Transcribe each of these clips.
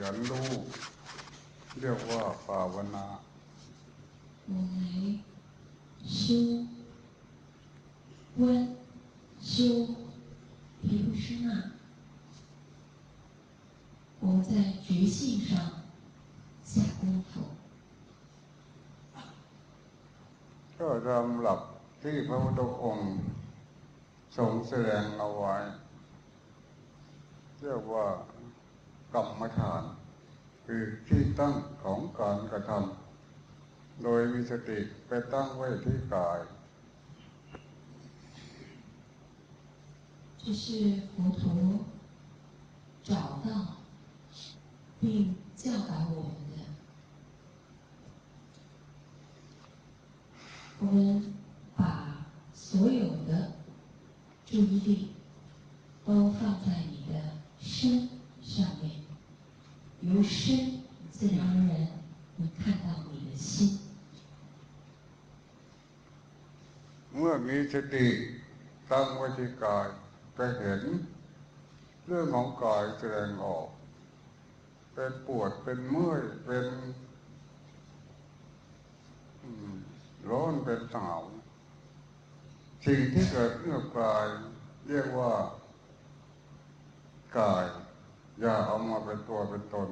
ยันรู้เรียกว่าภาวนา我来修观修毗卢舍那，我们在觉性上下功夫。ก็ทำหลักที่พระพุทธองค์ทรงแสดงเอาไว้เรียกว่า กรรมฐาน คือที่ตั้งของการกระทำโดยมีสติไปตั้งไว้ที่กาย这是佛陀找到并教导我们的。我们把所有的注意力都放在你的身上面， 由身自然而然会看到你的心。เมื่อมีสติตั้งไว้ที่กายจะเห็นเรื่องของกายแสดงออก เป็นปวดเป็นเมื่อยเป็นร้อนเป็นหนาวสิ่งที่เกิดขึ้นกับกายเรียกว่ากาย อย่าเอามาเป็นตัวเป็นตน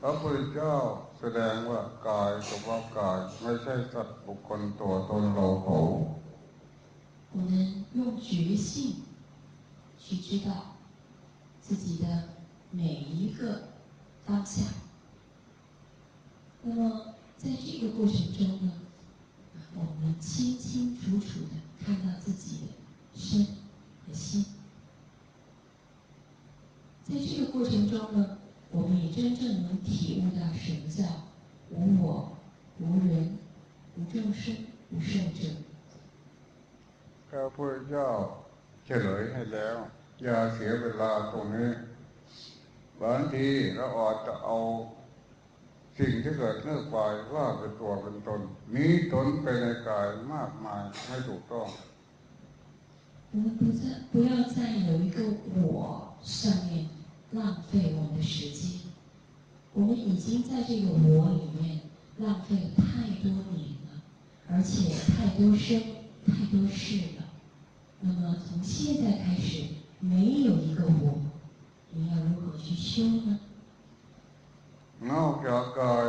พระพุทธเจ้าแสดงว่ากายกับว่ากายไม่ใช่สัตว์บุคคลตัวตนเราเขา我们用觉性去知道自己的每一个当下。那么在这个过程中呢，我们清清楚楚的看到自己的 到什么叫无我、无人、无众生、无寿者。พระพุทธเจ้าเฉลยให้แล้ว อย่าเสียเวลาตรงนี้บางทีเราอาจจะเอาสิ่งที่เกิดเนื่องไปว่าเป็นตัวเป็นตนมีตนไปในกายมากมายไม่ถูกต้อง我们不再不要在有一个我上面浪费我们的时间。 我们已经在这个我里面浪费了太多年了，而且太多生、太多世了。那么从现在开始，没有一个我，你要如何去修呢？นอกจากกาย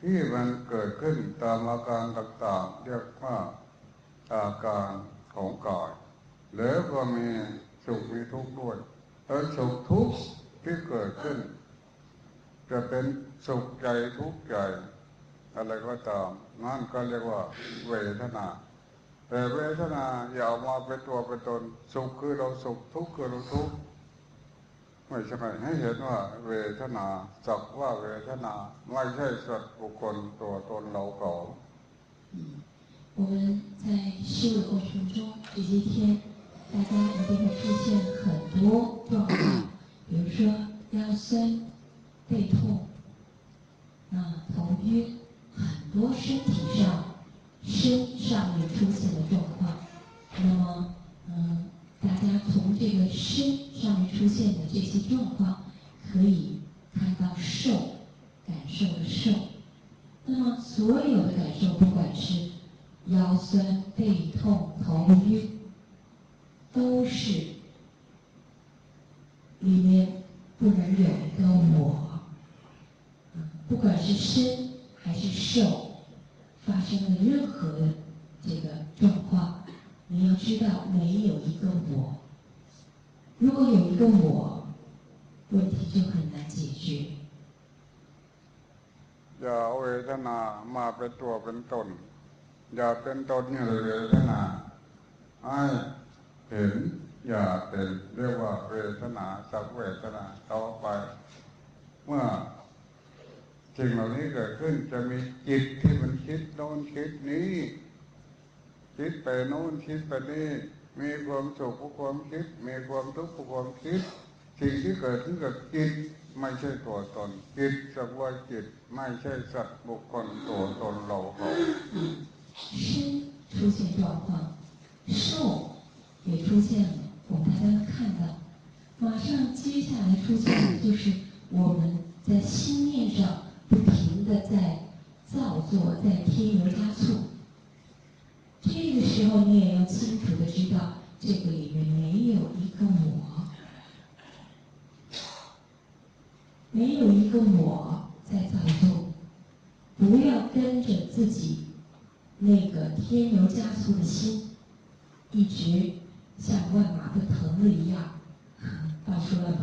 ที่มันเกิดขึ้นตามอาการต่างๆเรียกว่าอาการของกายแล้วก็มีสุขมีทุกข์ด้วยแล้วสุขทุกข์ ที่เกิดขึ้น จะเป็นสุขใจทุกข์ใจอะไรก็ตามนั่นก็เรียกว่าเวทนาแต่เวทนาอย่าเอามาเป็นตัวเป็นตนสุขคือเราสุขทุกข์คือเราทุกข์ไม่ใช่ให้เห็นว่าเวทนาสักว่าเวทนาไม่ใช่สัตว์บุคคลตัวตนเราเก่า我们在修的过程中，这些天大家一定会出现很多状况， 比如说腰酸背痛啊、头晕，很多身体上身上面出现的状况。那么，嗯。大家从这个身上面出现的这些状况，可以看到受感受的受。那么所有的感受，不管是腰酸背痛、头晕，知道，没有一个我。如果有一个我，问题就很难解决。อย่าเวทนามาเป็นตัวเป็นตนอย่าเป็นตนอยู่เวทนาให้เห็นอย่าเป็นเรียกว่าเวทนาสักเวทนาต่อไป เมื่อสิ่งเหล่านี้เกิดขึ้นจะมีจิตที่มันคิดโน้นคิดนี้ คิดไปโน้นคิดไปนี่มีความสุขกับความคิด มีความทุกข์กับความคิดสิ่งที่เกิดขึ้นกับจิตไม่ใช่ตัวตนจิตสักว่าจิตไม่ใช่สัตว์บุคคลตัวตนเราเขา身出现状况，受也出现了，我们大家看到， 马上接下来出现的就是我们在心念上不停的在造作，在添油加醋。 这个时候你也要清楚的知道，这个里面没有一个我，没有一个我在造作，不要跟着自己那个添油加醋的心，一直像万马奔腾的一样。到处乱跑。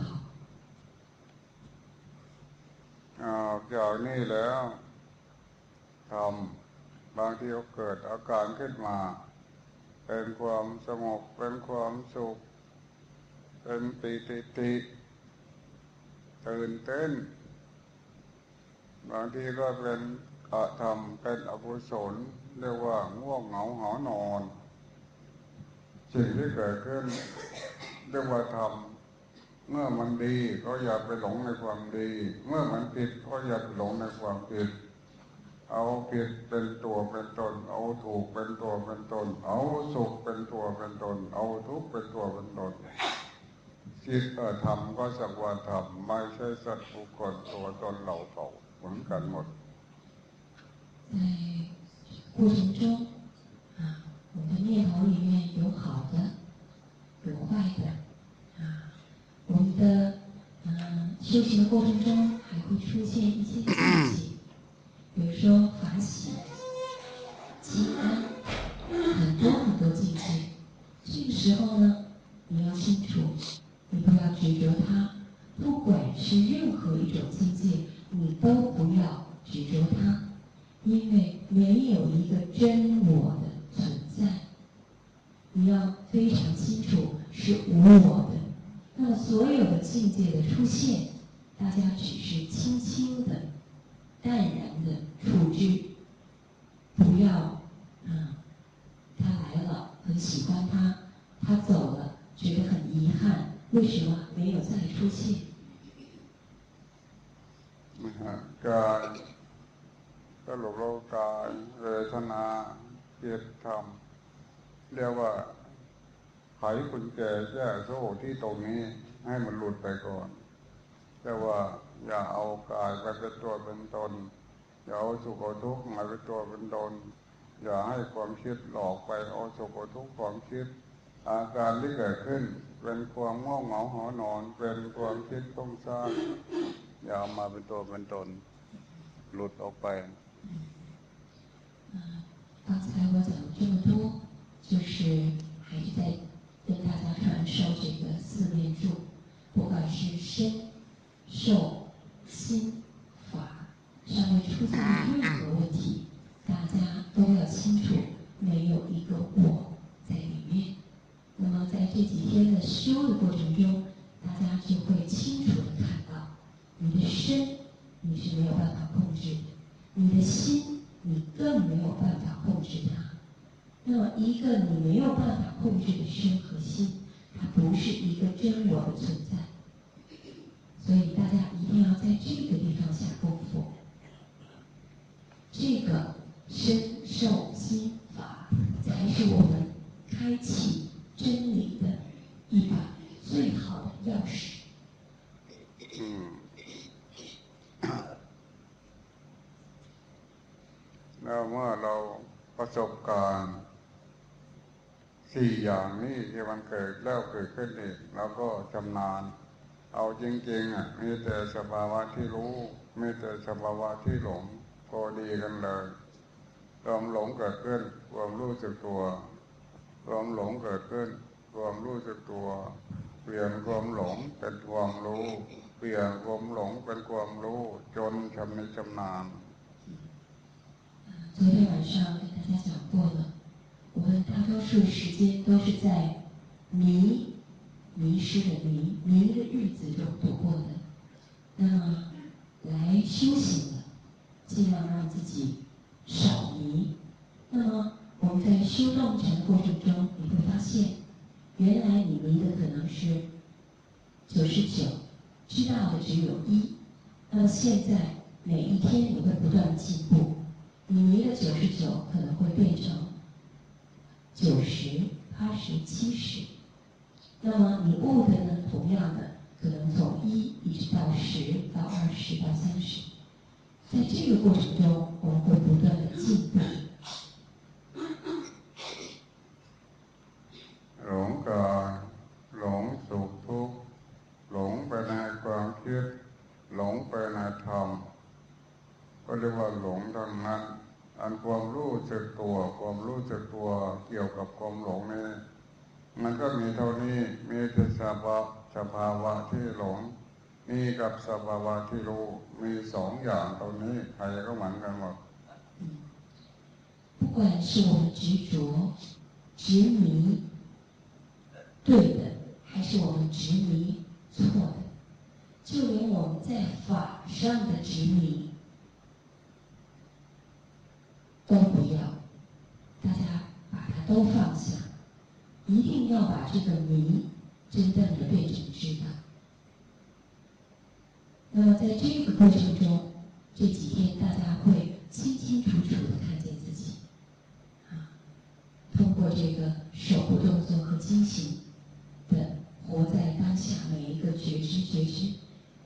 ออกจากนี่แล้วทำ บางทีก็เกิดอาการขึ้นมา เป็นความสงบเป็นความสุข เป็นปีติติตื่นเต้น บางทีก็เป็นอาธรรมเป็นอกุศลเรียกว่าง่วงเหงาหอนอน สิ่งที่เกิดขึ้นเรียกว่าธรรมเมื่อมันดีก็อย่าไปหลงในความดี เมื่อมันผิดก็อย่าไปหลงในความผิด เอาผิดเป็นตัวเป็นตน เอาถูกเป็นตัวเป็นตน เอาสุขเป็นตัวเป็นตน เอาทุกข์เป็นตัวเป็นตนจิตเออธรรมก็สักว่าธรรมไม่ใช่สัตว์บุคคลตัวตนเหล่าเขาเหมือนกันหมด在过程中啊，我们的念头里面有好的，有坏的。我们的嗯修行的过程中，还会出现一些境界， 比如说法喜、吉安，很多很多境界。这个时候呢，你要清楚，你不要执着它，不管是任何一种境界，你都不要执着它，因为没有一个真我的存在。你要非常清楚，是无我的。那么所有的境界的出现，大家只是轻轻的、淡然的处之，不要，嗯，他来了很喜欢他，他走了觉得很遗憾，为什么没有再出现？การสรุปโลกายเวทนาเกียรติธรรมเรียกว่าไขกุญแจแก้โซ่ที่ตรงนี้ให้มันหลุดไปก่อน แต่ว่าอย่าเอากายไปเป็นตัวเป็นตน อย่าเอาสุขทุกข์มาเป็นตัวเป็นตน อย่าให้ความคิดหลอกไปเอาสุขทุกข์ความคิด อาการที่เกิดขึ้น เป็นความง่วงเหงาหอนอน เป็นความคิดต้องสร้างอย่ามาเป็นตัวเป็นตน หลุดออกไป刚才我讲了这么多，就是还是在跟大家传授这个四念住，不管是身、受、心、 法，尚未出现任何问题，大家都要清楚，没有一个我在里面。那么在这几天的修的过程中，大家就会清楚的看到，你的身你是没有办法控制的，你的心你更没有办法控制它。那么，一个你没有办法控制的身和心，它不是一个真我的存在。所以，大家一定要在这个地方下功夫。这个身受心法，才是我们开启真理的一把最好的钥匙。嗯。那么，เราประสบการณ์สี่อย่างนี้ที่มันเกิดแล้วเกิดขึ้นอีกเราก็ชำนาญเอาจริงๆอ่ะมีแต่สภาวะที่รู้มีแต่สภาวะที่หลง พอดีกันเลยความหลงเกิดขึ้นความรู้สึกตัวความหลงเกิดขึ้นความรู้สึกตัว เปลี่ยนความหลงเป็นความรู้ เปลี่ยนความหลงเป็นความรู้จนชำนิชำนาญ昨天晚上跟大家讲过了。我们大多数时间都是在迷、迷失的迷、迷的日子中度过的。那么，来修行的， 尽量让自己少迷。那么，我们在修动禅的过程中，你会发现，原来你迷的可能是九十九，知道的只有一。那么现在，每一天你会不断进步，你迷的九十九可能会变成。九十、八十、七十，那么你悟的呢？同样的，可能从一一直到十到二十到三十，在这个过程中，我们会不断的进步。หลงกายหลงสุขทุกข์หลงไปในความคิดหลงไปในธรรมก็เรียกว่าหลงทั้งนั้น อันความรู้สึกตัว ความรู้สึกตัวเกี่ยวกับความหลงนี่มันก็มีเท่านี้มีแต่สภาวะสภาวะที่หลง มีกับสภาวะที่รู้มีสองอย่างตรงนี้ใครก็เหมือนกันหมด不管是我们执着、执迷对的，还是我们执迷错的，就连我们在法上的执迷都不要，大家把它都放下，一定要把这个迷真正的变成知道。 那么在这个过程中，这几天大家会清清楚楚的看见自己，啊，通过这个手部动作和进行。的活在当下，每一个觉知觉知，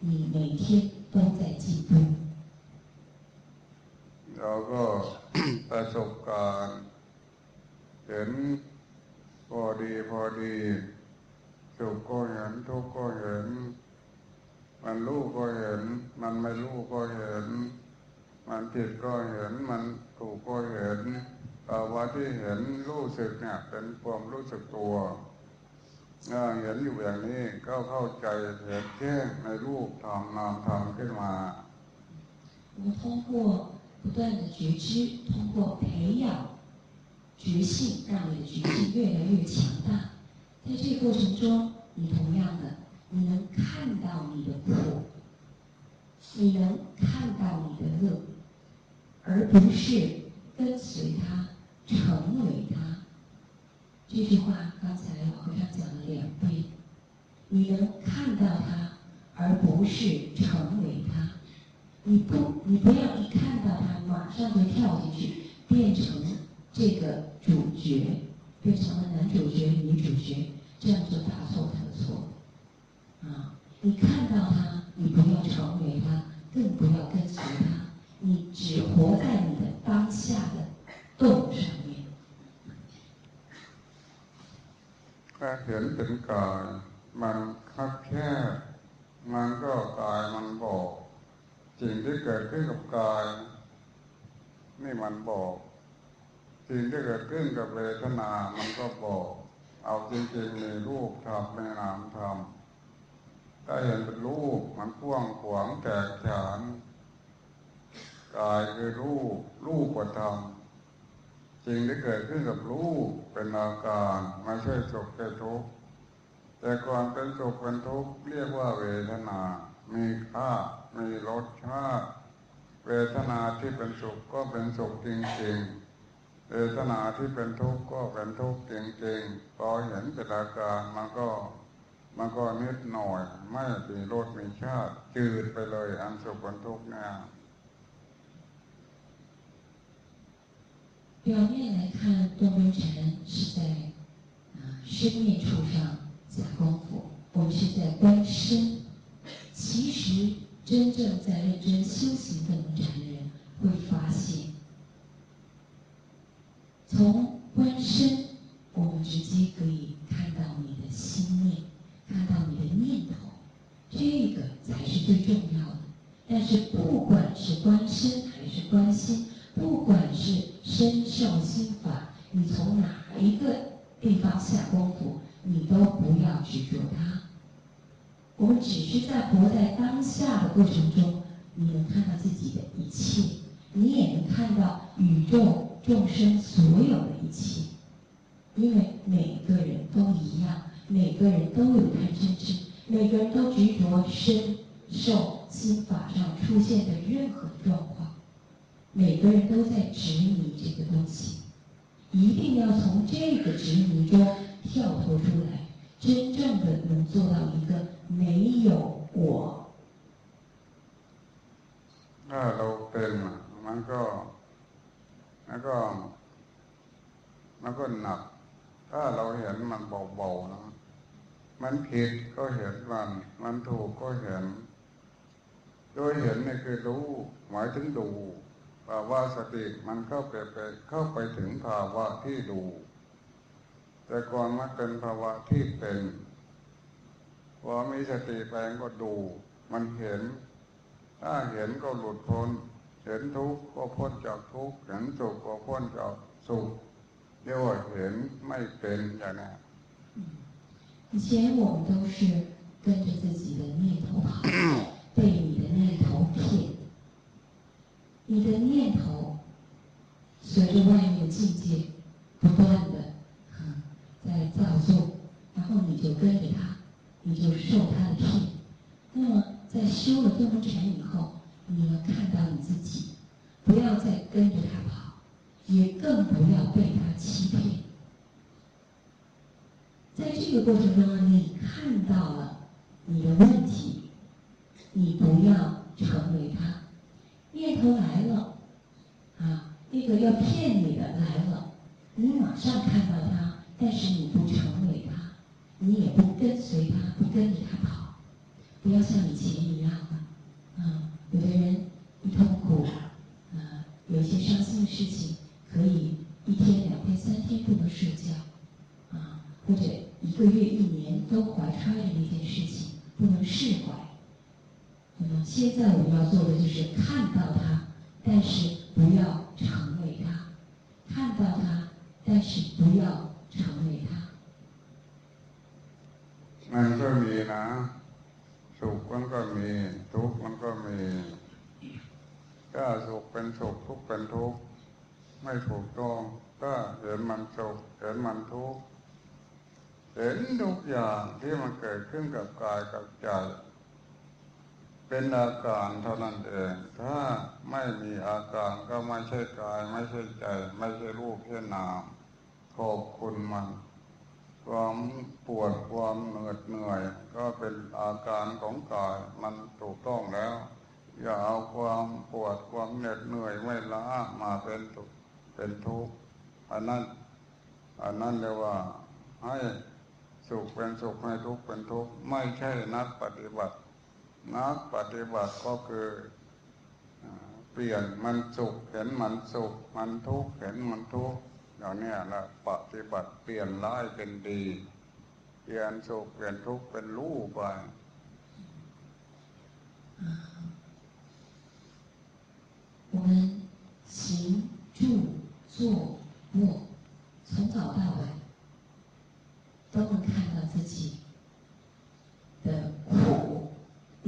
你每天都在进步。ห็นอยู่อย่างนี้ก็เข้าใจเห็นแจ้งในรูปธรรมนามธรรมขึ้นมา我们通过不断的觉知，通过培养觉性，让你的觉性越来越强大。在这个过程中，你同样的，你能看到你的苦，你能看到你的乐，而不是跟随它，成为它。 这句话刚才老和尚讲了两遍，你能看到它，而不是成为它。你不，你不要一看到它马上就跳进去，变成这个主角，变成了男主角、女主角，这样就大错特错。啊，你看到它，你不要成为它，更不要跟随它，你只活在你的当下的动上。 เห็นเป็นกาย มันคับแค่มันก็กายมันบอกสิ่งที่เกิดขึ้นกับกาย นี่มันบอกสิ่งที่เกิดขึ้นกับเวทนา มันก็บอก เอาจริงๆมีรูปทำในนามทำถ้าเห็นเป็นรูปมันพ่วงขวางแตกฉานกายคือรูปรูปประทำ สิ่งที่เกิดขึ้นกับรูปเป็นอาการไม่ใช่สุขแค่ทุกข์แต่ก่อนเป็นสุขเป็นทุกข์เรียกว่าเวทนา มีค่า มีรสชาติ เวทนาที่เป็นสุขก็เป็นสุขจริงๆ เวทนาที่เป็นทุกข์ก็เป็นทุกข์จริงๆ พอเห็นเป็นอาการมันก็มันก็นิดหน่อย ไม่มีรสมีชาติจืดไปเลยอันสุขเป็นทุกข์เนี่ย 表面来看，多根禅是在啊生灭处上下功夫，我们是在观身。其实真正在认真修行的人会发现，从观身，我们直接可以看到你的心念，看到你的念头，这个才是最重要的。但是不管是观身还是观心。不管是身受心法，你从哪一个地方下功夫，你都不要执着它。我们只是在活在当下的过程中，你能看到自己的一切，你也能看到宇宙众生所有的一切。因为每个人都一样，每个人都有贪嗔痴，每个人都执着身受心法上出现的任何状况。每个人都在执迷这个东西，一定要从这个执迷中跳脱出来，真正的能做到一个没有我。那เราเป็นมันก็มันก็มันก็หนักถ้าเราเห็นมันเบาๆนะ มันผิดก็เห็นมัน มันถูกก็เห็น โดยเห็นนี่คือรู้หมายถึงดู ภาวะสติมันเข้าไปไปเข้าไปถึงภาวะที่ดู แต่ก่อนมันเป็นภาวะที่เป็นพอมีสติแปลงก็ดู มันเห็น ถ้าเห็นก็หลุดพ้น เห็นทุกข์ก็พ้นจากทุกข์ เห็นสุขก็พ้นจากสุขเรียกว่าเห็นไม่เป็นอย่างนี้以前我们都是跟着自己的念头跑，被你的念头骗。 你的念头随着外面的境界不断的在造作，然后你就跟着他，你就受他的骗。那么在修了顿成以后，你要看到你自己，不要再跟着他跑，也更不要被他欺骗。在这个过程中呢，你看到了你的问题，你不要成为他。念头来了，啊，那个要骗你的来了，你马上看到他，但是你不成为他，你也不跟随他，不跟着他跑，不要像以前一样的，啊，有的人一痛苦，啊，有一些伤心的事情，可以一天、两天、三天不能睡觉，啊，或者一个月、一年都怀揣着那件事情，不能释怀。那么现在我们要做的就是看到它，但是不要成为它；看到它，但是不要成为它。มันก็มีนะสุขมันก็มีทุกข์มันก็มีถ้าสุขเป็นสุขทุกข์เป็นทุกข์ไม่ถูกต้องก็เห็นมันสุขเห็นมันทุกข์เห็นทุกอย่างที่มันเกิดขึ้นกับกายกับใจ เป็นอาการเท่านั้นเอง ถ้าไม่มีอาการก็ไม่ใช่กาย ไม่ใช่ใจ ไม่ใช่รูปแค่นามขอบคุณมันความปวดความเหนื่อยเหนื่อย ก็เป็นอาการของกายมันถูกต้องแล้ว อย่าเอาความปวดความเหน็ดเหนื่อยไม่ล้ามาเป็นทุกเป็นทุกข์อันนั้นอันนั้นเรียกว่าให้สุขเป็นสุขให้ทุกข์เป็นทุกข์ไม่ใช่นักปฏิบัติ นักปฏิบัติก็คือเปลี่ยนมันสุขเห็นมันสุขมันทุกข์เห็นมันทุกข์อย่างนี้นะปฏิบัติเปลี่ยนร้ายเป็นดี เปลี่ยนสุขเปลี่ยนทุกข์เป็นรู้ไป我们行住坐卧，从早到晚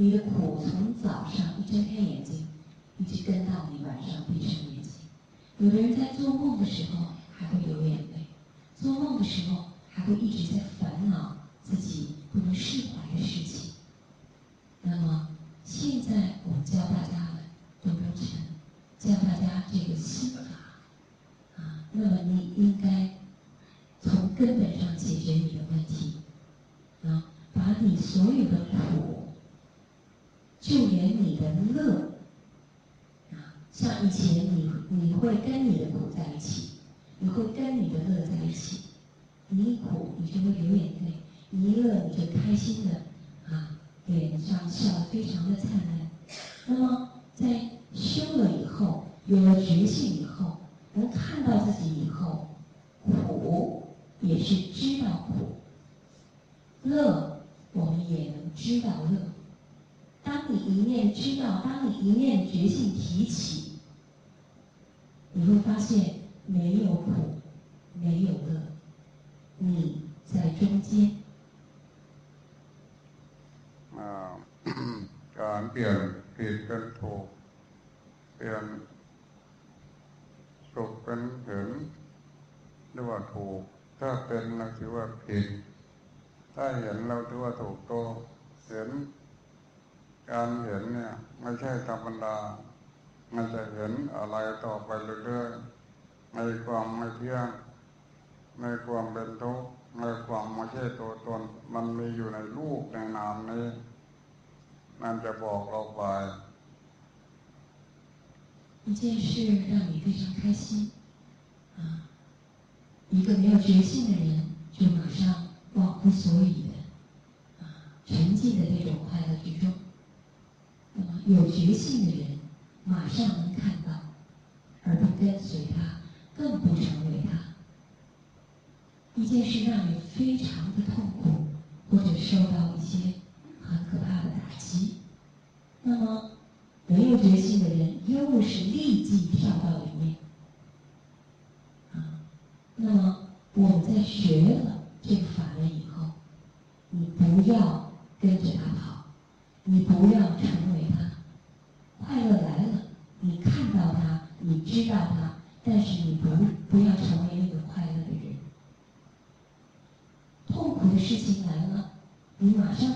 你的苦从早上一睁开眼睛，一直跟到你晚上闭上眼睛。有的人在做梦的时候还会流眼泪，做梦的时候还会一直在烦恼自己不能释怀的事情。那么现在我们教大家了多多禅，教大家这个心法啊，那么你应该从根本上解决你的问题啊，把你所有的苦。就连你的乐啊，像以前你你会跟你的苦在一起，你会跟你的乐在一起。你一苦，你就会流眼泪；你一乐，你就开心的啊，脸上笑得非常的灿烂。那么在修了以后，有了觉性以后，能看到自己以后，苦也是知道苦，乐我们也能知道乐。当你一念知道，当你一念觉性提起，你会发现没有苦，没有乐，你在中间。啊，การเปลี่ยนผิดเป็นถูกเปลี่ยนสุขเป็นเห็นเรียกว่าถูกถ้าเป็นเราถือว่าผิดถ้าเห็นเราถือว่าถูกต้องเห็น การเห็นเนี่ยไม่ใช่ธรรมดา มันจะเห็นอะไรต่อไปเรื่อยๆในความไม่เที่ยงในความเป็นทุกข์ในความไม่ใช่ตัวตน มันมีอยู่ในรูปในนามนี้มันจะบอกเราไป一件事让你非常开心啊，一个没有觉性的人就马上忘乎所以的 沉浸在这种快乐之中。 有觉性的人，马上能看到，而不跟随他，更不成为他。一件事让你非常的痛苦，或者受到一些很可怕的打击，那么没有觉性的人又是立即跳到里面。啊，那么我们在学了这个法门以后，你不要跟着他跑，你不要成为他。快乐来了，你看到他，你知道他，但是你不不要成为那个快乐的人。痛苦的事情来了，你马上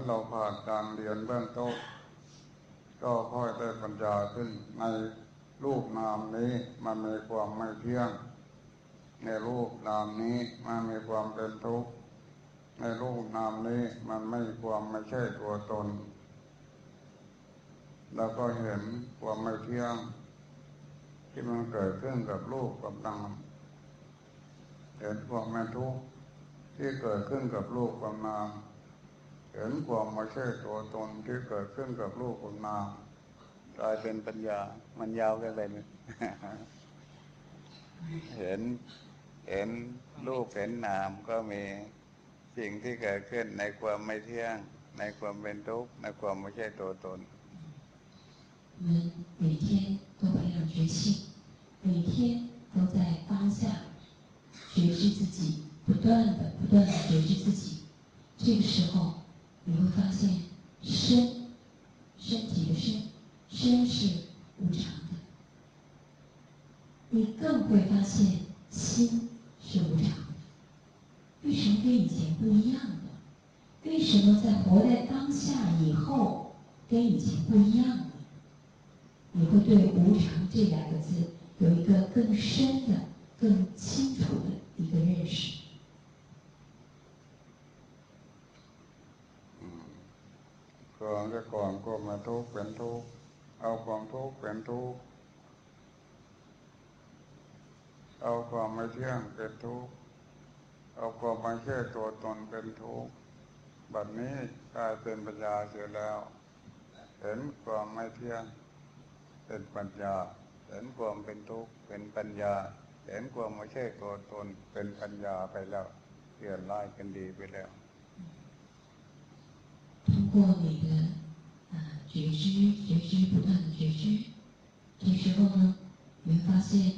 เหมือนเราผ่านการเรียนเบื้องต้นก็ค่อยได้ปัญญาขึ้นในรูปนามนี้มันมีความไม่เที่ยง ในรูปนามนี้มันมีความเป็นทุกข์ในรูปนามนี้มันไม่ความไม่ใช่ตัวตน แล้วก็เห็นความไม่เที่ยง ที่มันเกิดขึ้นกับรูปกับนามเห็นความไม่ทุกข์ที่เกิดขึ้นกับรูปกับนาม เห็นความไม่ใช่ตัวตนที่เกิดขึ้นกับรูปกับนามกลายเป็นปัญญา มันยาวกันไปเลยเห็นเห็นรูปเห็นนามก็มีสิ่งที่เกิดขึ้นในความไม่เที่ยง ในความเป็นทุกข์ในความไม่ใช่ตัวตน我们每天都培养觉性，每天都在当下觉知自己，不断的、不断的觉知自己。这个时候， 你会发现身，身体的身，身是无常的。你更会发现心是无常的。为什么跟以前不一样了？为什么在活在当下以后跟以前不一样了？你会对“无常”这两个字有一个更深的、更清楚的一个认识。 ก่อนจะก่อนก็มาทุกข์เป็นทุกข์เอาความทุกข์เป็นทุกข์เอาความไม่เที่ยงเป็นทุกข์เอาความไม่ใช่ตัวตนเป็นทุกข์บัดนี้กลายเป็นปัญญาเสียแล้ว เห็นความไม่เที่ยงเป็นปัญญาเห็นความเป็นทุกข์เป็นปัญญาเห็นความไม่ใช่ตัวตนเป็นปัญญาไปแล้วเปลี่ยนร้ายเป็นดีไปแล้ว通过你的啊 觉知，觉知不断的觉知，这时候呢，你会发现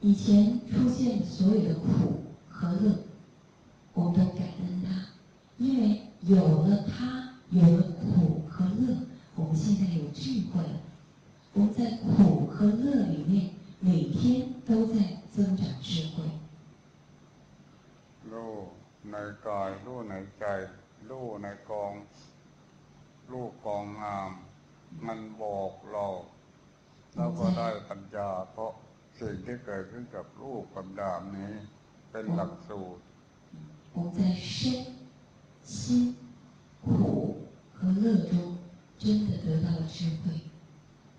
以前出现所有的苦和乐，我们都感恩它。因为有了它，有了苦和乐，我们现在有智慧了。我们在苦和乐里面，每天都在增长智慧。เราก็ได้ปัญญา เพราะสิ่งที่เกิดขึ้นกับรูปกับดามนี้ เป็นหลักสูตร我们在身心苦和乐中真的得到了智慧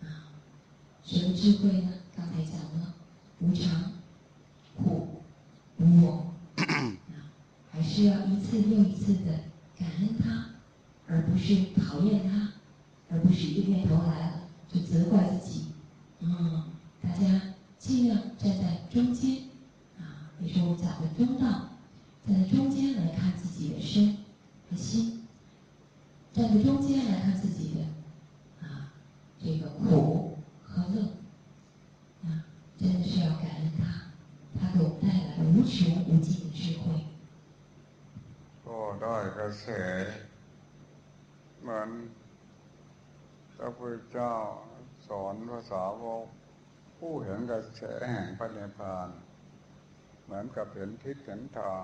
啊什么智慧呢刚才讲了无常苦无我还是要一次又一次的感恩他而不是讨厌他而不是一念头来了就责怪自己。 嗯，大家尽量站在中间，啊，也是我们讲的中道，站在中间来看自己的身和心，站在中间来看自己的啊这个苦和乐，啊，真的是要感恩他，他给我们带来了无穷无尽的智慧。ก็ได้กระแสเหมือนพระพุทธเจ้า สอนภาษาวกผู้เห็นกระแสแห่งพระนิพพาน เหมือนกับเห็นทิศเห็นทาง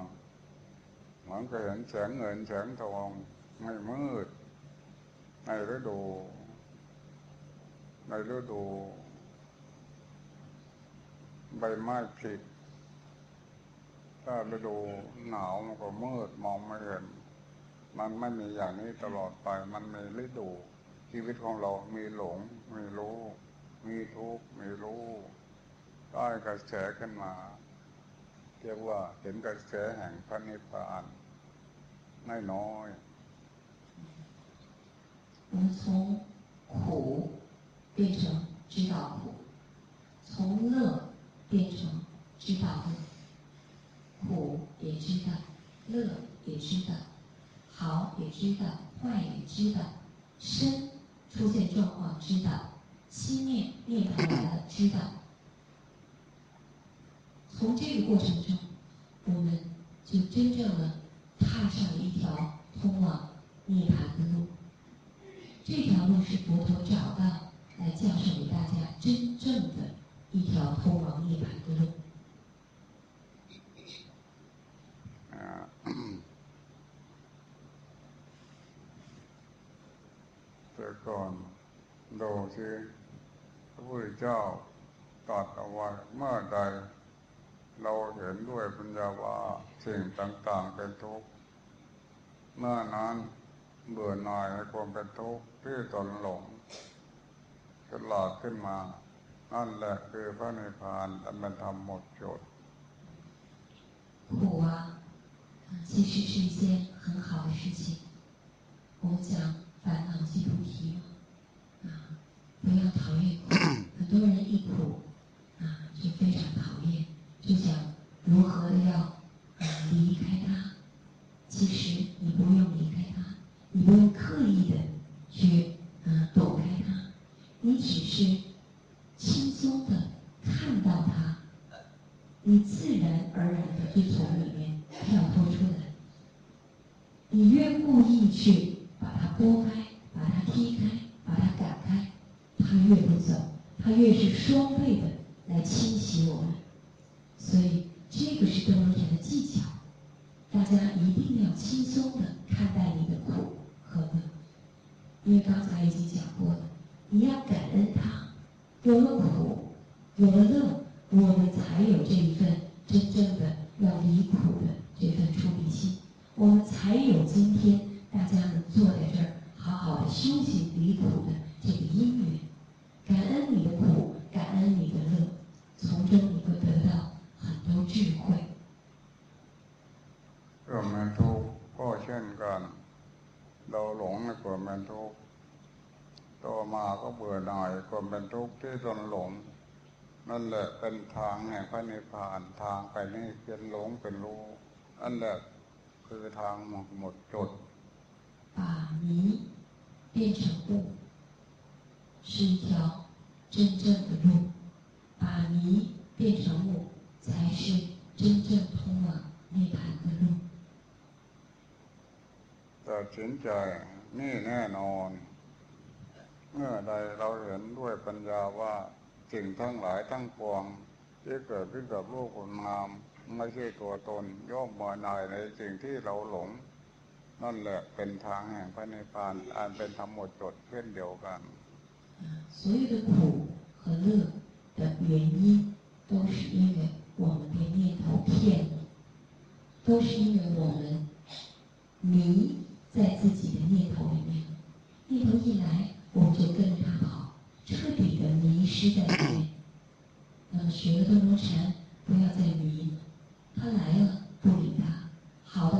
เหมือนกับเห็นแสงเงินแสงทองไม่มืด ในฤดู ในฤดูใบไม้ผลิถ้าฤดูหนาวมันก็มืดมองไม่เห็น มันไม่มีอย่างนี้ตลอดไปมันมีฤดู ชีวิตของเรา มีหลง มีรู้ มีทุกข์ มีรู้ ได้กระแสขึ้นมา เรียกว่าเห็นกระแสแห่งพระนิพพานไม่น้อย我们从苦变成知道苦，从乐变成知道乐，苦也知道，乐也知道，好也知道，坏也知道，生 出现状况，知道心念念头来了，知道。从这个过程中，我们就真正的踏上了一条通往涅槃的路。这条路是佛陀找到来教授给大家真正的一条通往涅槃的路。 ดูสิพระพุทธเจ้าตรัสเอาไว้เมื่อใดเราเห็นด้วยปัญญาว่าสิ่งต่างๆเป็นทุกข์เมื่อนั้นเบื่อหน่ายในความเป็นทุกข์ที่ตนหลงฉลาดขึ้นมา นั่นแหละคือพระนิพพานอันเป็นธรรมหมดจด苦啊，其实是一件很好的事情。我们讲烦恼即菩提啊， 不要讨厌苦。很多人一苦啊，就非常讨厌，就想如何的要离开它。其实你不用离开它，你不用刻意的去啊躲开它，你只是轻松的看到它，你自然而然的就从里面跳脱出来。你越故意去。把它拨开，把它踢，开，他越不走，他越是双倍的来侵袭我们。所以这个是登罗田的技巧，大家一定要轻松的看待你的苦和乐，因为刚才已经讲过了，你要感恩他，有了苦，有了乐，我们才有这一份真正的要离苦的这份出离心，我们才有今天。大家能坐在这儿，好好的修行离苦的这个因缘，感恩你的苦，感恩你的乐，从中你会得到很多智慧。ก็มันทุกข์ก็เช่นกันเราหลงในความเป็นทุกข์ต่อมาก็เบื่อหน่ายความเป็นทุกข์ที่ตนหลง นั่นแหละเป็นทางแห่งพระนิพพานทางไปนี่เป็นหลงเป็นรู้นั่นแหละคือทางหมดหมดจด把迷变成悟，是一条 真正的路；把迷变成悟，才是真正通往涅槃的路。ตัดสินใจนี่แน่นอน เมื่อใดเราเห็นด้วยปัญญาว่าสิ่งทั้งหลายทั้งปวงที่เกิดขึ้นกับโลกคนงามไม่ใช่ตัวตนย่อมมานายในสิ่งที่เราหลงนั่นแหละเป็นทางแห่งพระนิพพานอันเป็นธรรมหมดจดเช่นเดียวกัน 啊， 所有的苦和乐的原因，都是因为我们被念头骗了，都是因为我们迷在自己的念头里面，念头一来，我们就跟着它跑，彻底的迷失在里面。那么学了顿摩禅，不要再迷，它来了不理它，好的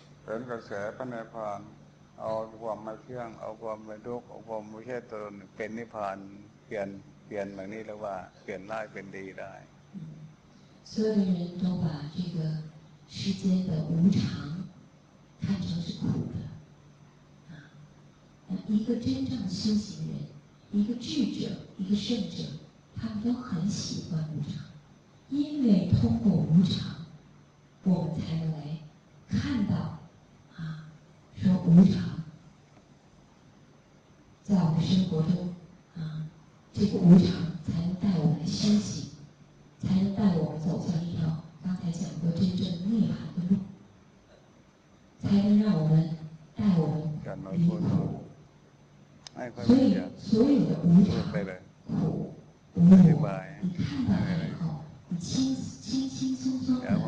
เป็นกระแสพระนิพพาน เอาความไม่เที่ยง เอาความไม่ทุกข์เอาความไม่เชื่อตนเป็นนิพพานเปลี่ยนเปลี่ยนแบบนี้แล้วว่าเปลี่ยนร้ายเป็นดีได้ 所有的人都把这个世间的无常看成是苦的。一个真正的修行人，一个智者，一个圣者，他们都很喜欢无常，因为通过无常，我们才能来看到啊， 说无常，在我们生活中啊，这个无常才能带我们修行，才能带我们走向一条刚才讲过真正涅槃的路，才能让我们带我们离苦。所以，所有的无常、苦、无我，你看到了以后，你轻轻轻松松的淡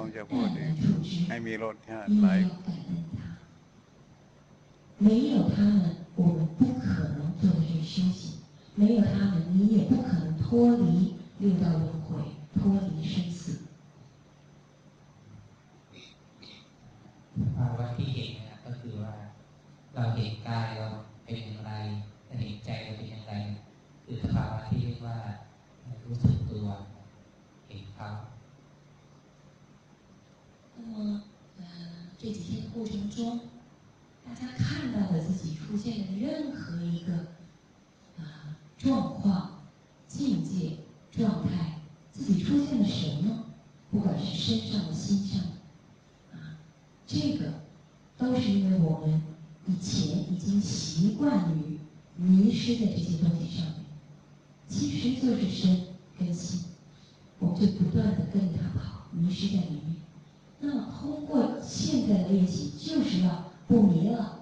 然处之，因为要感恩他。没有他们，我们不可能做这个修行；没有他们，你也不可能脱离六道轮回。失在这些东西上面，其实就是身跟心，我们就不断的跟着它跑，迷失在里面。那么通过现在的练习，就是要不迷了，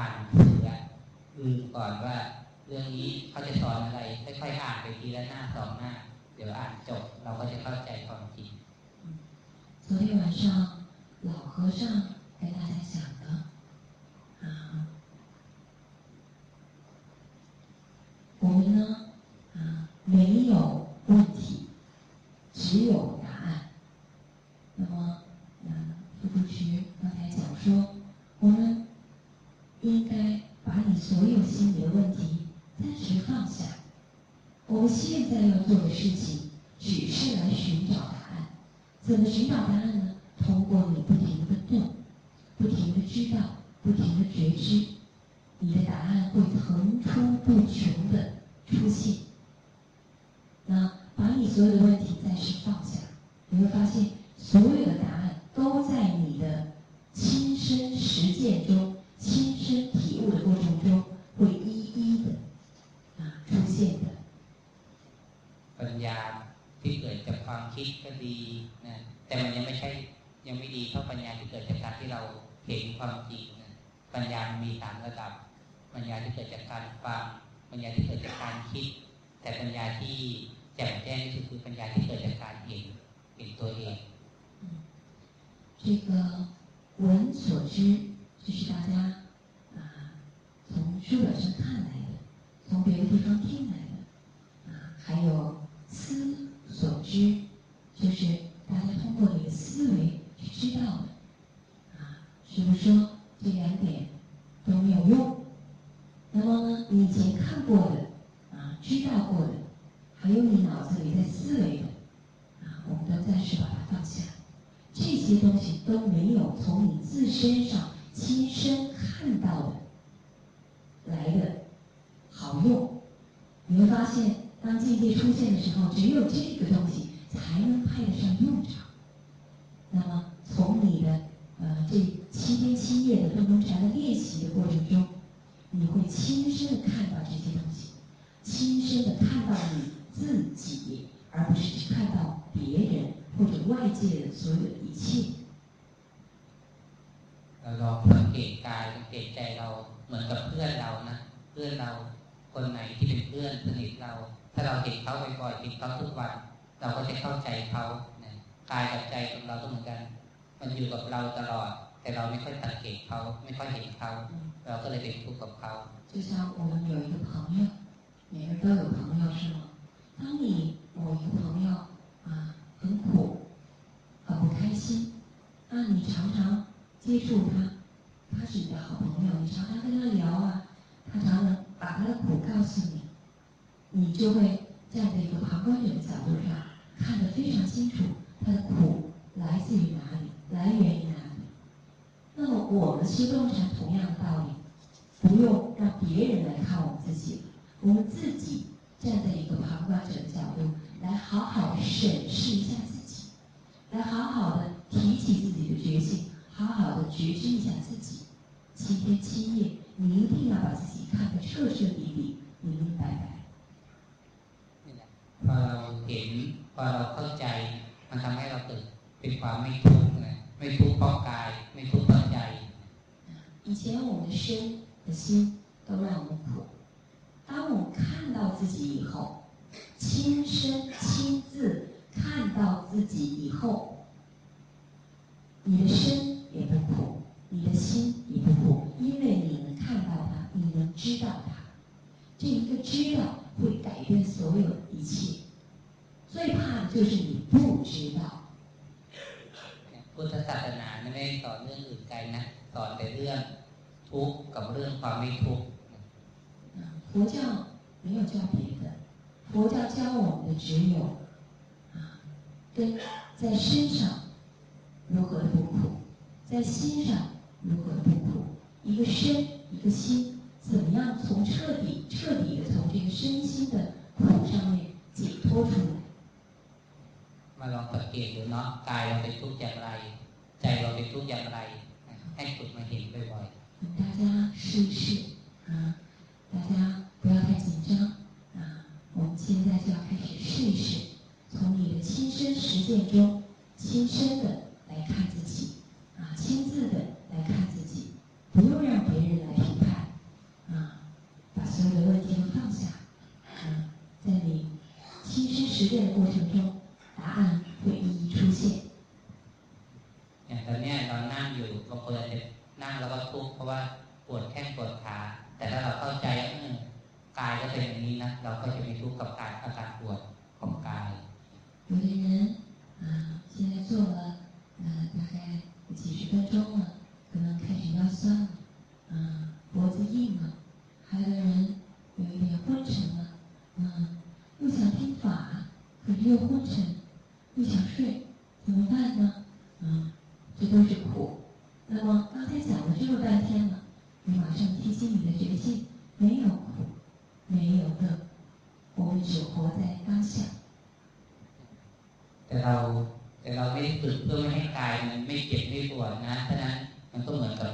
อเราอ่านหนังสือลืมก่อนว่า เรื่องนี้เขาจะสอนอะไรค่อยๆอ่านไปทีละหน้าสองหน้า เดี๋ยวอ่านจบเราก็จะเข้าใจความจริง昨天晚上老和尚跟大家讲的啊，我们呢啊没有问题，只有答案。那么。副主持刚才讲说，我们 应该把你所有心里的问题暂时放下。我们现在要做的事情，只是来寻找答案。怎么寻找答案呢？通过你不停的动，不停的知道，不停的觉知，你的答案会层出不穷的出现。那把你所有的问题暂时放下，你会发现所有的答案。都在你的亲身实践中、 ความคิดก็ดีนะแต่มันยังไม่ใช่ยังไม่ดีเท่าปัญญาที่เกิดจากการที่เราเห็นความจริงนะปัญญามีสามระดับ ปัญญาที่เกิดจากการฟังปัญญาที่เกิดจากการคิด แต่ปัญญาที่แจ่มแจ้งที่สุดคือปัญญาที่เกิดจากการเห็นเห็นตัวเอง这个闻所知，就是大家啊从书本上看来的，从别的地方听来的，啊，还有 就是大家通过你的思维去知道啊师傅说这两点都没有用？那么你以前看过的啊知道过的还有你脑子里在思维的啊我们都暂时把它放下。这些东西都没有从你自身上亲身看到的来的好用。你会发现当境界出现的时候只有这个东西才能派得上用场。那么，从你的呃这七天七夜的顿中禅的练习的过程中，你会亲身的看到这些东西，亲身的看到你自己，而不是只看到别人或者外界的所有的一切。เราสังเกตกายสังเกตใจเราเหมือนกับเพื่อนเรานะเพื่อนเราคนไหนที่เป็นเพื่อนสนิทเรา ถ้าเราเห็นเขาบ่อยๆเห็นเขาทุกวัน เราก็จะเข้าใจเขากายกับใจของเราก็เหมือนกัน มันอยู่กับเราตลอด แต่เราไม่ค่อยสังเกตเขาไม่ค่อยเห็นเขาเราก็เลยเป็นทุกข์กับเขา就像我们有一个朋友，每个人都有朋友是吗？当你某一个朋友啊很苦，很不开心，那你常常接触他，他是你的好朋友，你常常跟他聊啊，他常常把他的苦告诉你，你就会站在一个旁观者的角度上 看得非常清楚。他的苦来自于哪里？来源于哪里？那么我们修动禅同样的道理，不用让别人来看我们自己，我们自己站在一个旁观者的角度，来好好的审视一下自己，来好好的提起自己的觉性，好好的觉知一下自己。七天七夜，你一定要把自己看得彻彻底底、明明白白。พอเราเห็นพ อเราเข้าใจมันทำให้เราเกิดเป็นความไม่ทุกข์นะไม่ทุกข์เพราะกายไม่ทุกข์เพราะใจ以前我们的身和心都让我们苦，当我们看到自己以后，亲身亲自看到自己以后，你的身也不苦，你的心也不苦，因为你能看到它，你能知道它，这一个知道会改变所有一切。 最怕的就是你不知道。พุทธศาสนาไม่สอนเรื่องอื่นไกลนะสอนแต่เรื่องทุกข์กับเรื่องความไม่ทุกข์佛教没有教别的，佛教教我们的只有啊，跟在身上如何的不苦，在心上如何的不苦，一个身一个心，怎么样从彻底彻底的从这个身心的苦上面解脱出来。 มาลองสังเกตดูเนาะกายเราเป็นทุกข์อย่างไร ใจเราเป็นทุกข์อย่างไร ให้ฝึกมาเห็นบ่อยๆ大家试一试啊大家不要太紧张啊我们现在就要开始试一试从你的亲身实践中亲身的来看自己啊亲自的来看自己不用让 们只活在当下。แต่เราแต่เราไม่ฝึกเพื่อไม่ให้กายมันไม่เจ็บไม่ปวดนะฉะนั้นมันก็เหมือนกับ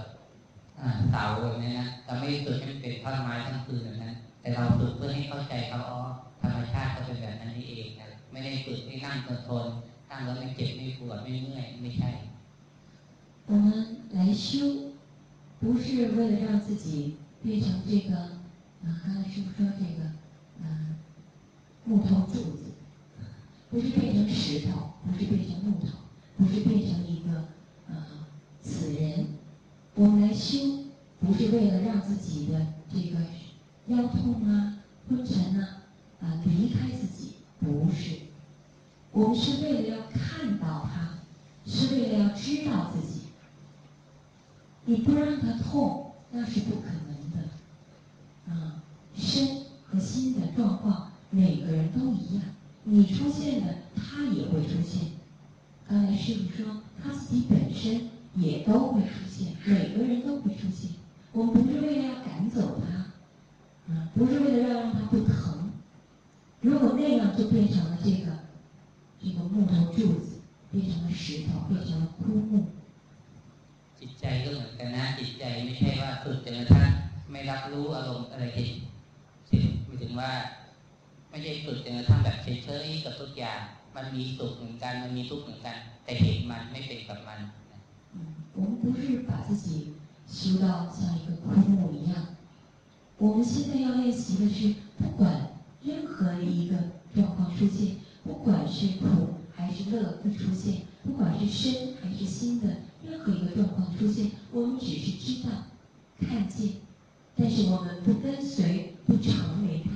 เสาแบบนี้นะเราไม่ฝึกให้มันเป็นท่อนไม้ทั้งคืนแบบนั้นแต่เราฝึกเพื่อให้เข้าใจเขาอ๋อธรรมชาติก็เป็นแบบนั้นนี่เองนะไม่ได้ฝึกให้นั่งทนทนนั่งแล้วไม่เจ็บไม่ปวดไม่เมื่อยไม่ใช่我们来修，不是为了让自己变成这个，啊，刚才师傅说这个，嗯， 木头柱子，不是变成石头，不是变成木头，不是变成一个，呃，死人。我们来修，不是为了让自己的这个腰痛啊、昏沉啊，啊，离开自己。不是，我们是为了要看到它，是为了要知道自己。你不让它痛，那是不可能的。啊，身和心的状况，每个人都一样，你出现的，他也会出现。刚才师傅说，他自己本身也都会出现，每个人都会出现。我们不是为了要赶走他，啊，不是为了要让他不疼。如果那样，就变成了这个这个木头柱子，变成了石头，变成了枯木。จิตใจก็เหมือนกันนะจิตใจไม่ใช่ว่าฝึกจนกระทั่งไม่รับรู้อารมณ์อะไรผิดหมายถึงว่า ไม่ใช่ฝึกจนกระทั่งแบบเฉยๆกับทุกอย่างมันมีสุขเหมือนกันมันมีทุกข์เหมือนกัน แต่เห็นมันไม่เป็นกับมัน我们不是把自己修到像一个枯木一样，我们现在要练习的是，不管任何一个状况出现，不管是苦还是乐的出现，不管是身还是心的任何一个状况出现，我们只是知道、看见，但是我们不跟随、不成为它，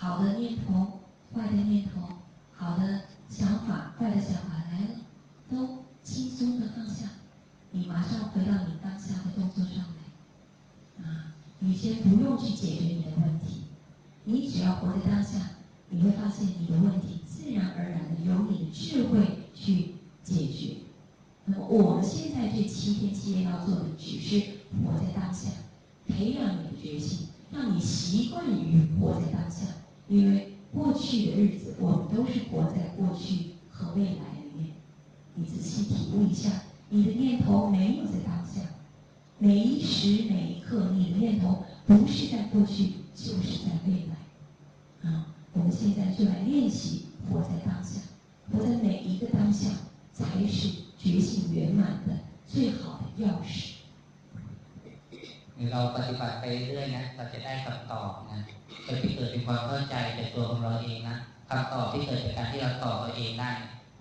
好的念头坏的念头好的想法坏的想法来了都轻松的放下你马上回到你当下的动作上来啊你先不用去解决你的问题你只要活在当下你会发现你的问题自然而然的由你的智慧去解决。那么我们现在这七天七夜要做的，只是活在当下，培养你的觉性，让你习惯于活在当下。因为过去的日子，我们都是活在过去和未来里面。你仔细体悟一下，你的念头没有在当下，每一时每一刻，你的念头不是在过去，就是在未来。啊。我们现在就来练习活在当下，活在每一个当下，才是觉醒圆满的最好的钥匙。 เราปฏิบัติไปเรื่อยนะเราจะได้คำตอบนะก็ที่เกิดเป็นความเข้าใจจากตัวของเราเองนะคำตอบที่เกิดจากการที่เราตอบตัวเองได้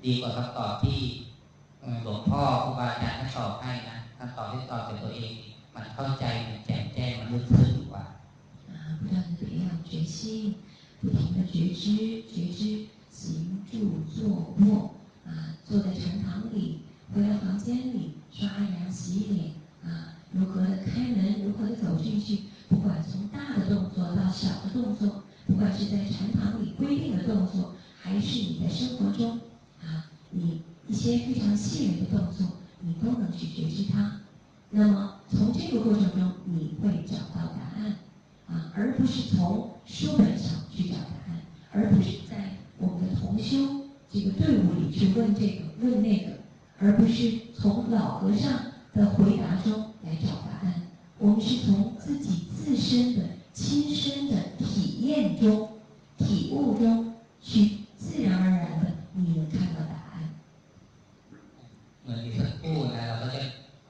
ดีกว่าคำตอบที่หลวงพ่อครูบาอาจารย์ท่านตอบให้นะคำตอบที่ตอบจากตัวเองมันเข้าใจมันแจ่มแจ้งมันลึกซึ้งกว่า不断的培养决心不停的觉知，觉知行住坐卧啊，坐在禅堂里，回到房间里，刷牙洗脸啊， 如何的开门，如何的走进去，不管从大的动作到小的动作，不管是在禅堂里规定的动作，还是你在生活中啊，你一些非常细微的动作，你都能去觉知它。那么从这个过程中，你会找到答案。啊，而不是从书本上去找答案，而不是在我们的同修这个队伍里去问这个问那个，而不是从老和尚的回答中来找答案。我们是从自己自身的亲身的体验中、体悟中去自然而然的，你能看到答案。เหมือนที่สักครู่นะเราก็จะ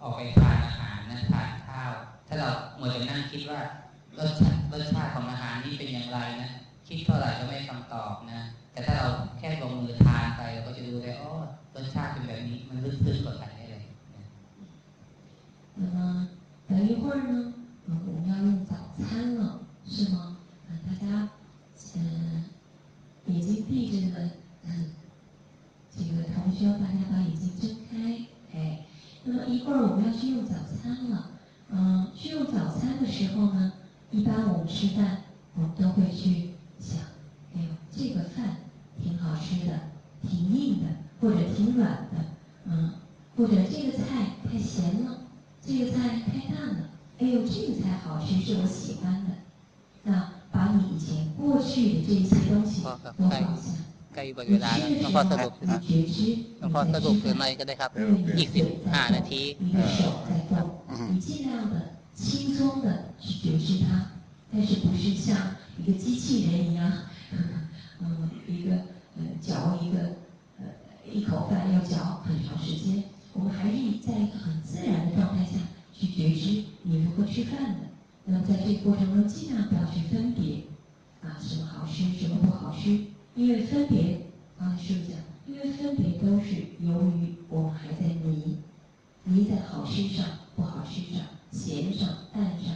ออกไปทานอาหารนะทานข้าวถ้าเราหมดแต่นั่งคิดว่ารสชาติรสชาติของอาหารนี้เป็นอย่างไรนะคิดเท่าไหร่ก็ไม่คำตอบนะ 会儿呢，我们要用早餐了，是吗？啊，大家嗯眼睛闭着的，嗯，这个同学，大家把眼睛睁开，哎，那么一会儿我们要去用早餐了，嗯，去用早餐的时候呢。一般我们吃饭，我们都会去想，哎呦，这个饭挺好吃的，挺硬的，或者挺软的，嗯，或者这个菜太咸了，这个菜太淡了，哎呦，这个菜好吃，是我喜欢的。那把你以前过去的这些东西都放下。ใกล้เวลาแล้วหลวงพ่อสรุปหลวงพ่อสรุปหรือไม่ก็ได้ครับอีกสิบห้านาที你尽量的轻松的去觉知它，但是不是像一个机器人一样，嗯，一个呃嚼一个呃一口饭要嚼很长时间。我们还是在一个很自然的状态下 去觉知你如何吃饭的。那么在这个过程中，尽量不要去分别，啊，什么好吃，什么不好吃，因为分别，刚才师傅讲，因为分别都是由于我们还在迷，迷在好吃上、不好吃上、咸上、淡上、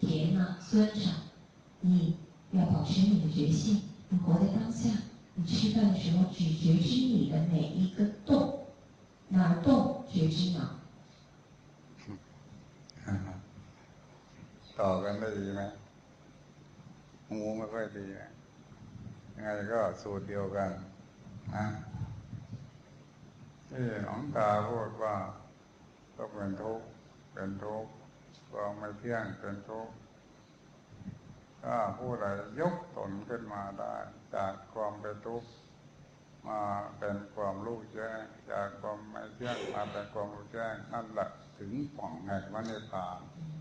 甜啊、酸上，你要保持你的觉性，你活在当下，你吃饭的时候只觉知你的每一个动，哪儿动觉知哪 ต่อกันได้ดีไหมงูไม่ค่อยดีนะยังไงก็สูตรเดียวกันนะที่หลวงตาพูดว่าก็เป็นทุกข์เป็นทุกข์ความไม่เที่ยงเป็นทุกข์ถ้าผู้ใดยกตนขึ้นมาได้ จากความเป็นทุกข์มาเป็นความรู้แจ้งจากความไม่เที่ยงมาเป็นความรู้แจ้งนั่นแหละถึงฝั่งแห่งมรรคผล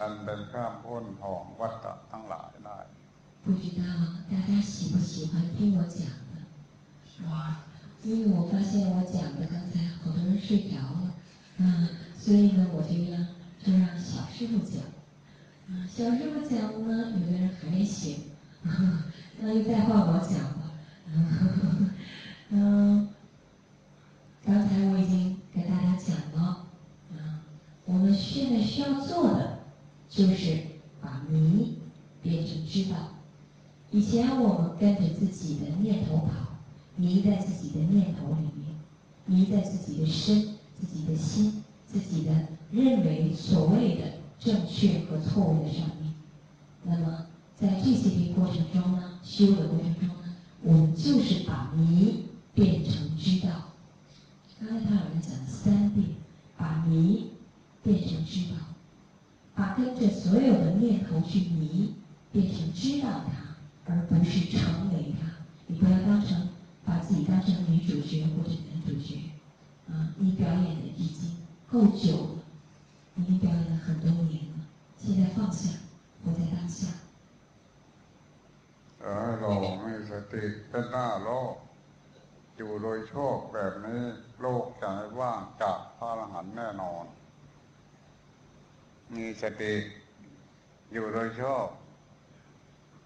อันเป็นข้ามพ้นห่องวัฏฏะทั้งหลายได้不知道大家喜不喜欢听我讲的？啊，因为我发现我讲的刚才好多人睡着了，啊，所以呢，我就让就让小师傅讲，啊，小师傅讲呢，有的人还没醒，那就再换我讲吧，嗯，刚才我已经跟大家讲了，啊，我们现在需要做的 就是把迷变成知道。以前我们跟着自己的念头跑，迷在自己的念头里面，迷在自己的身、自己的心、自己的认为所谓的正确和错误的上面。那么在这些的过程中呢，修的过程中呢，我们就是把迷变成知道。刚才他有人讲了三遍，把迷变成知道，跟着所有的念头去迷变成知道它。而不是成为他，你不要当成把自己当成女主角或者男主角，啊，你表演的已经够久了，已经表演了很多年了，现在放下，活在当下。เออเราไม่สติเป็นหน้าโลกอยู่โดยโชคแบบนี้โลกจะไม่ว่างจากพระอรหันต์แน่นอน มีสติอยู่โดยชอบ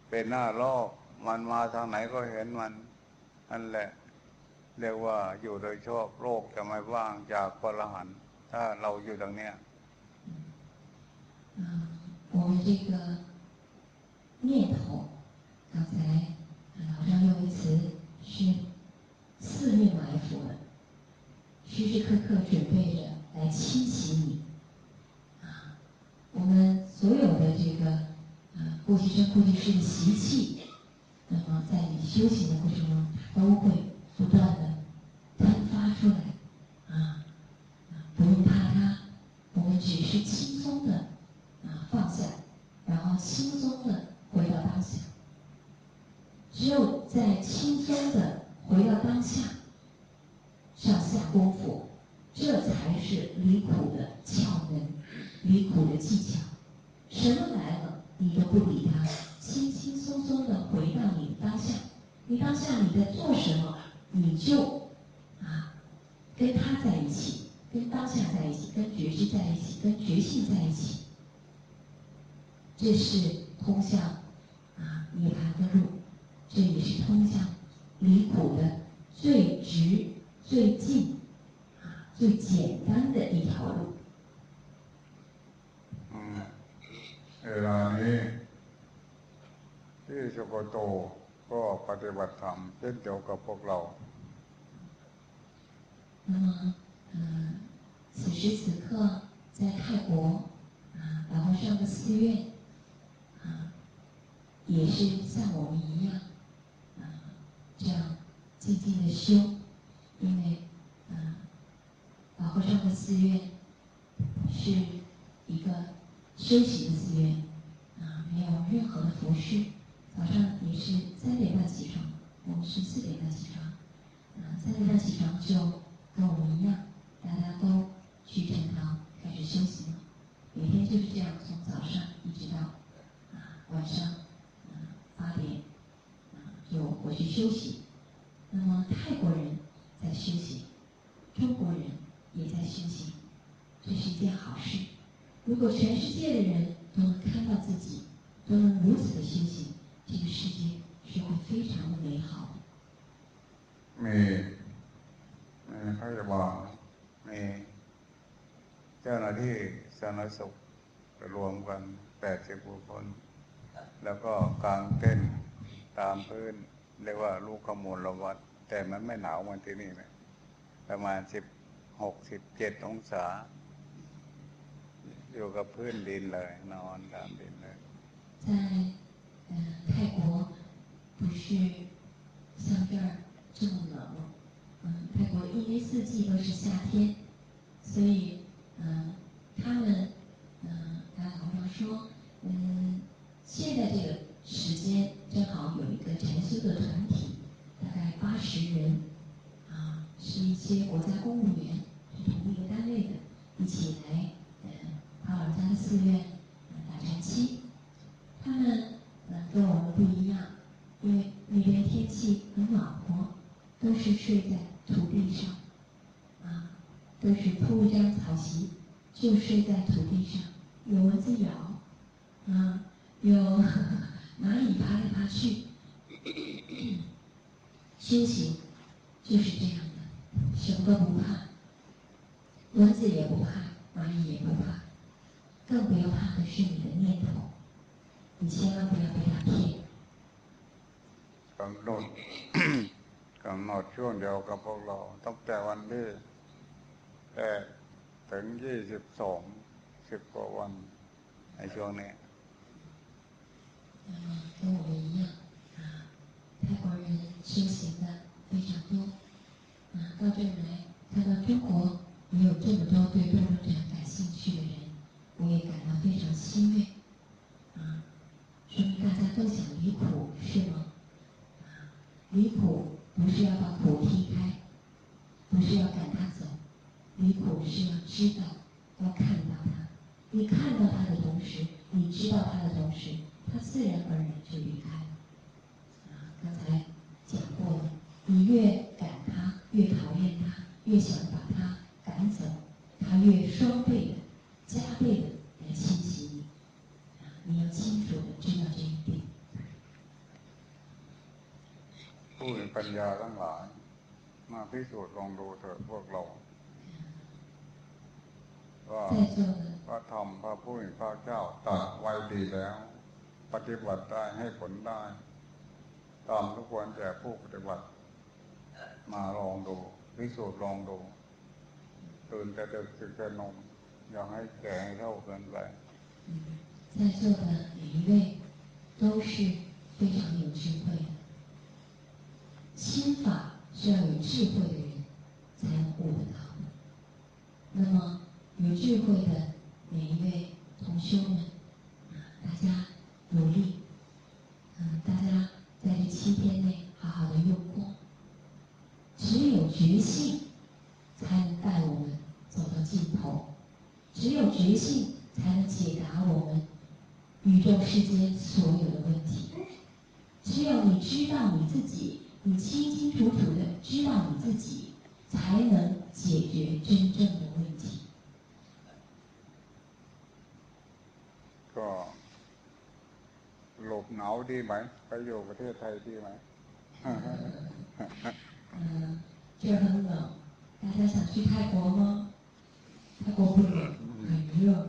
เป็นหน้าลอกมันมาทางไหนก็เห็นมันนั่นแหละ เรียกว่าอยู่โดยชอบโลกจะไม่ว่างจากพระหันถ้าเราอยู่ตรงเนี้ย我们这个念头，刚才老张用的词是四面埋伏的，时时刻刻准备着来侵袭你。 我们所有的这个。呼吸声、呼吸式的习气，那么在你修行的过程中，都会不断这是通向啊涅槃的路，这也是通向离苦的最直、最近啊最简单的一条路。เวลานี้ที่สุโกโตก็ปฏิบัติธรรมเช่นเดียวกับพวกเรา那么，嗯，此时此刻在泰国啊，老和尚的寺院啊， 也是像我们一样啊，这样静静的修，因为啊，老和尚的寺院是一个。休息的寺院啊，没有任何的服饰。早上也是三点半起床，我们是四点半起床。啊，三点半起床就跟我们一样，大家都去禅堂开始修行了。每天就是这样，从早上一直到啊晚上啊八点啊就回去休息。那么泰国人在修行，中国人也在修行，这是一件好事。如果全世界的人都能看到自己，都能如此的修行， 这个世界是会非常的美好的。 มีมีพยาบาลมีเจ้าหน้าที่สาธารณสุขรวมกันแปดสิบกว่าคน แล้วก็กางเต้นท์ตามพื้น เรียกว่าลูกขมูลละวัด แต่มันไม่หนาวเหมือนที่นี่นะประมาณสิบหกสิบเจ็ดองศา อยู่กับพื้นดินเลย นอนตามดินเลย 在呃泰国不是像这儿这么冷，嗯，泰国一年四季都是夏天，所以嗯，他们嗯，他好像说，嗯，现在这个时间 正好有一个禅修的团体，大概八十人，啊，是一些国家公务员，是同一个单位的，一起来呃帕尔扎寺院打禅期。他们呃跟我们不一样，因为那边天气很暖和，都是睡在土地上，啊，都是铺一张草席，就睡在土地上，有蚊子咬，啊，有蚂蚁爬来爬去，修行就是这样的，什么都不怕，蚊子也不怕，蚂蚁也不怕，更不要怕的是你的念头。你千万不要被他骗。 กำหนด กำหนดช่วงเดียวกับพวกเราตั้งแต่วันที่แรกถึงยี่สิบสองสิบกว่าวันในช่วงนี้ 那么，跟我们一样啊，泰国人修行的非常多啊，到这儿来看到中国也有这么多对多罗禅感兴趣的人，我也感到非常欣慰啊，说明大家都想离苦是吗？啊，离苦不是要把苦踢开，不是要赶他走，离苦是要知道，要看到它。你看到它的同时，你知道它的同时，它自然而然就离开了。啊，刚才讲过了，你越赶它，越讨厌它，越想把它赶走，它越双倍的、加倍的来侵袭你。啊，你要清楚的知道这一点。 ผู้มีปัญญาทั้งหลาย มาพิสูจน์ลองดูเถิดพวกเรา ว่า 在座的 พระ ธรรมพระผู้มีพระเจ้าตรัสไว้ดีแล้ว ปฏิบัติได้ให้ผลได้ ตามทุกควรแก่ผู้ปฏิบัติ มาลองดูพิสูจน์ลองดู ตื่นแต่ดึกตื่นแต่นมอย่าให้แก่ให้เท่าเกินไป 嗯，在座的每一位都是非常有智慧的。心法是要有智慧的人才能悟得到的。那么有智慧的 每一位同修们，大家努力，嗯，大家在这七天内好好的用功。只有觉性，才能带我们走到尽头。只有觉性才能解答我们宇宙世间所有的问题。只有你知道你自己，你清清楚楚的知道你自己，才能解决真正的问题。ดีไหมไปอยู่ประเทศไทยดีไหม 嗯，这儿很冷，大家想去泰国吗？泰国不冷，很热。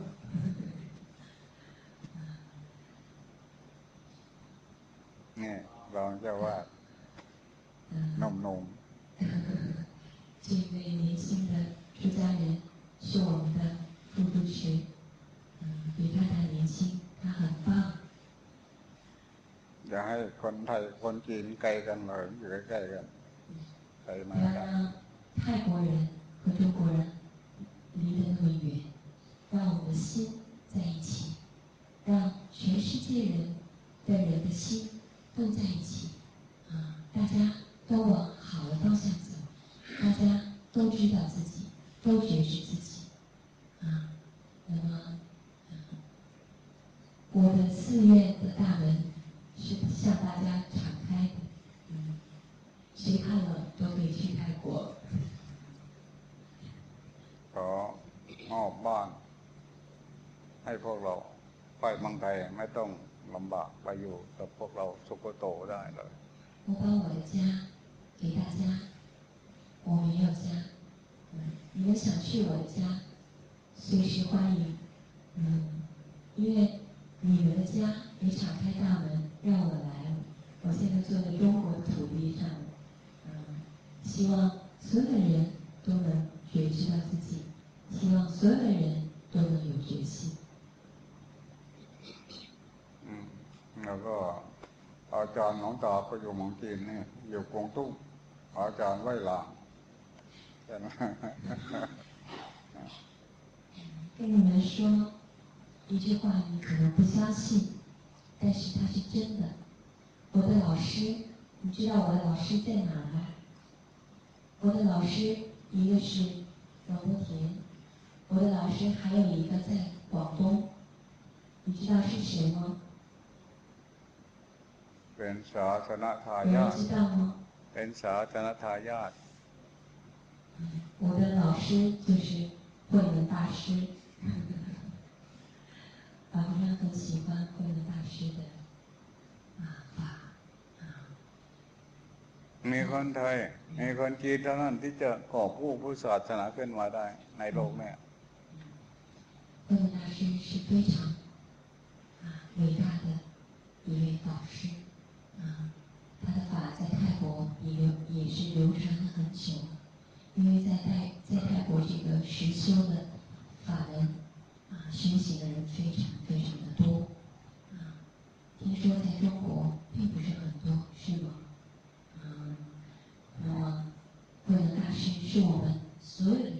เนี่ยรองเจ้าว่าห 嗯， นุ่ม 这位年轻的出家人是我们的副主持，嗯，比太太年轻，她很棒。 ๆอย่าให้คนไทยคนจีนไกลกันเลยอยู่ใกล้ๆกันไกล 不 มา 要 กัน 让泰国人和中国人离得那么远，让我们的心在一起，让全世界人的人的心都在一起，啊，大家都往好的方向走，大家都知道自己，都觉知自己，啊，那么，嗯我的寺院的大门 是向大家敞开的，嗯。谁看了都可以去泰国。 ขอมอบบ้าน ให้พวกเราไปเมืองไทยไม่ต้อง ลำบากไปอยู่กับพวกเราสุโกโตได้เลย 我把我的家给大家，我没有家，嗯，你们想去我的家，随时欢迎，嗯，因为你们的家也敞开大门 让我来了，我现在坐在中国的土地上，嗯，希望所有的人都能觉知到自己，希望所有的人都能有决心。 อืมแล้วก็อาจารย์หลวงตาก็อยู่เมืองจีนนี่อยู่กวงตุ้งอาจารย์ไหวหลางใช่ไหม 跟你们说一句话，你可能不相信， 但是它是真的。我的老师，你知道我的老师在哪儿吗？我的老师一个是广播田，我的老师还有一个在广东，你知道是谁吗？ เป็นศาสนทา 有 ยา 人 ท 知道吗？ เป็นศาสนทายาท 我的老师就是慧能大师， 法和尚很喜欢慧能大师的啊法啊。 มีคนไทยมีคนจีนเท่านั้นที่จะก่อผู้ผู้ศาสนาขึ้นมาได้ในโลกเนี่ย 慧能大师是非常啊伟大的一位导师啊，他的法在泰国也流也是流传了很久，因为在泰在泰国这个实修的法门 学习的人非常非常的多啊，听说在中国并不是很多，是吗？嗯，那么慧能大师是我们所有的